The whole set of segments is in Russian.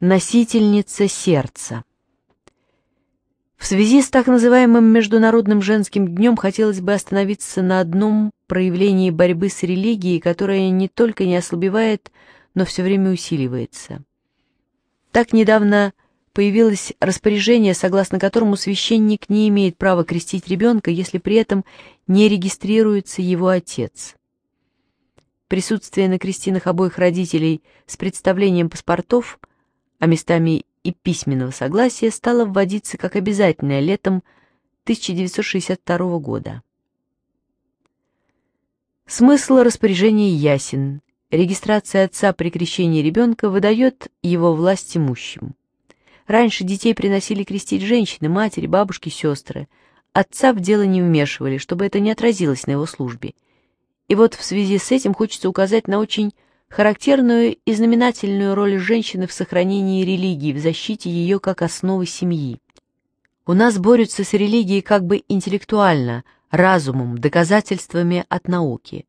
носительница сердца. В связи с так называемым Международным женским днем хотелось бы остановиться на одном проявлении борьбы с религией, которая не только не ослабевает, но все время усиливается. Так недавно появилось распоряжение, согласно которому священник не имеет права крестить ребенка, если при этом не регистрируется его отец. Присутствие на крестинах обоих родителей с представлением паспортов – а местами и письменного согласия стало вводиться как обязательное летом 1962 года. Смысл распоряжения ясен. Регистрация отца при крещении ребенка выдает его власть имущим. Раньше детей приносили крестить женщины, матери, бабушки, сестры. Отца в дело не вмешивали, чтобы это не отразилось на его службе. И вот в связи с этим хочется указать на очень характерную и знаменательную роль женщины в сохранении религии, в защите ее как основы семьи. У нас борются с религией как бы интеллектуально, разумом, доказательствами от науки.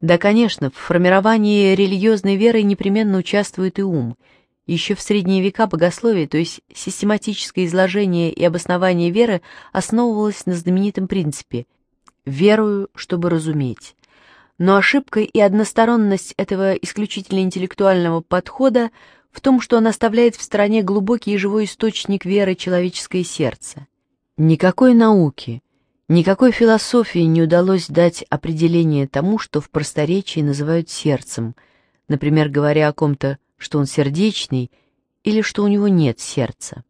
Да, конечно, в формировании религиозной веры непременно участвует и ум. Еще в средние века богословие, то есть систематическое изложение и обоснование веры, основывалось на знаменитом принципе «верую, чтобы разуметь» но ошибка и односторонность этого исключительно интеллектуального подхода в том, что он оставляет в стране глубокий и живой источник веры человеческое сердце. Никакой науки, никакой философии не удалось дать определение тому, что в просторечии называют сердцем, например, говоря о ком-то, что он сердечный или что у него нет сердца.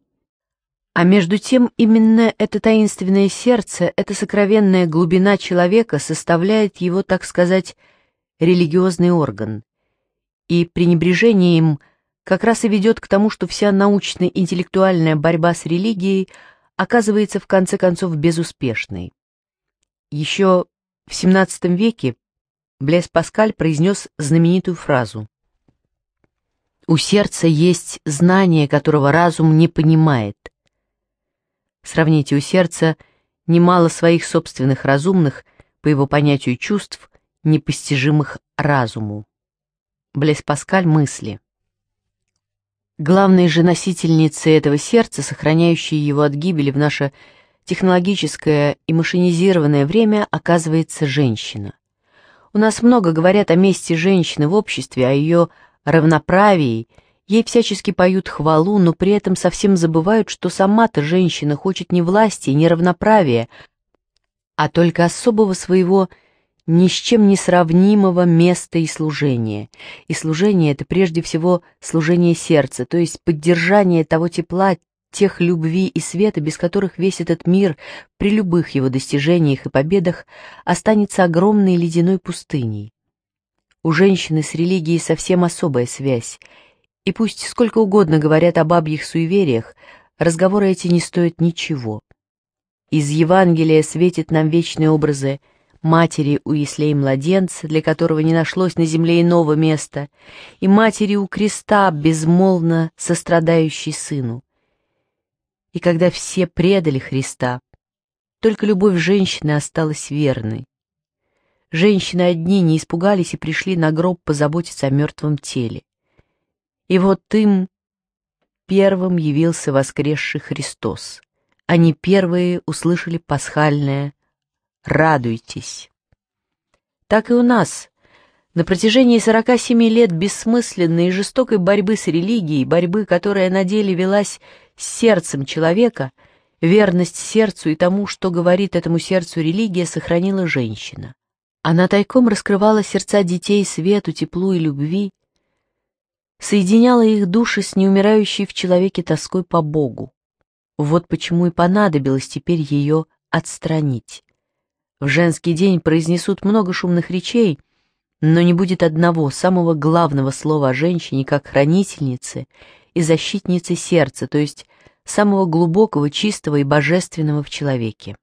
А между тем именно это таинственное сердце, эта сокровенная глубина человека составляет его, так сказать, религиозный орган. И пренебрежение им как раз и ведет к тому, что вся научно-интеллектуальная борьба с религией оказывается в конце концов безуспешной. Еще в XVII веке Блес Паскаль произнес знаменитую фразу «У сердца есть знание, которого разум не понимает» Сравните, у сердца немало своих собственных разумных, по его понятию чувств, непостижимых разуму. Блес Паскаль мысли. Главной же носительницей этого сердца, сохраняющей его от гибели в наше технологическое и машинизированное время, оказывается женщина. У нас много говорят о месте женщины в обществе, о ее равноправии – Ей всячески поют хвалу, но при этом совсем забывают, что сама-то женщина хочет не власти, и не равноправия, а только особого своего ни с чем не сравнимого места и служения. И служение — это прежде всего служение сердца, то есть поддержание того тепла, тех любви и света, без которых весь этот мир при любых его достижениях и победах останется огромной ледяной пустыней. У женщины с религией совсем особая связь — и пусть сколько угодно говорят о бабьих суевериях, разговоры эти не стоят ничего. Из Евангелия светит нам вечные образы матери у Ислей младенца, для которого не нашлось на земле иного места, и матери у креста, безмолвно сострадающей сыну. И когда все предали Христа, только любовь женщины осталась верной. Женщины одни не испугались и пришли на гроб позаботиться о мертвом теле. И вот им первым явился воскресший Христос. Они первые услышали пасхальное «Радуйтесь». Так и у нас. На протяжении 47 лет бессмысленной и жестокой борьбы с религией, борьбы, которая на деле велась с сердцем человека, верность сердцу и тому, что говорит этому сердцу религия, сохранила женщина. Она тайком раскрывала сердца детей свету, теплу и любви, соединяла их души с неумирающей в человеке тоской по Богу. Вот почему и понадобилось теперь ее отстранить. В женский день произнесут много шумных речей, но не будет одного, самого главного слова о женщине как хранительнице и защитнице сердца, то есть самого глубокого, чистого и божественного в человеке.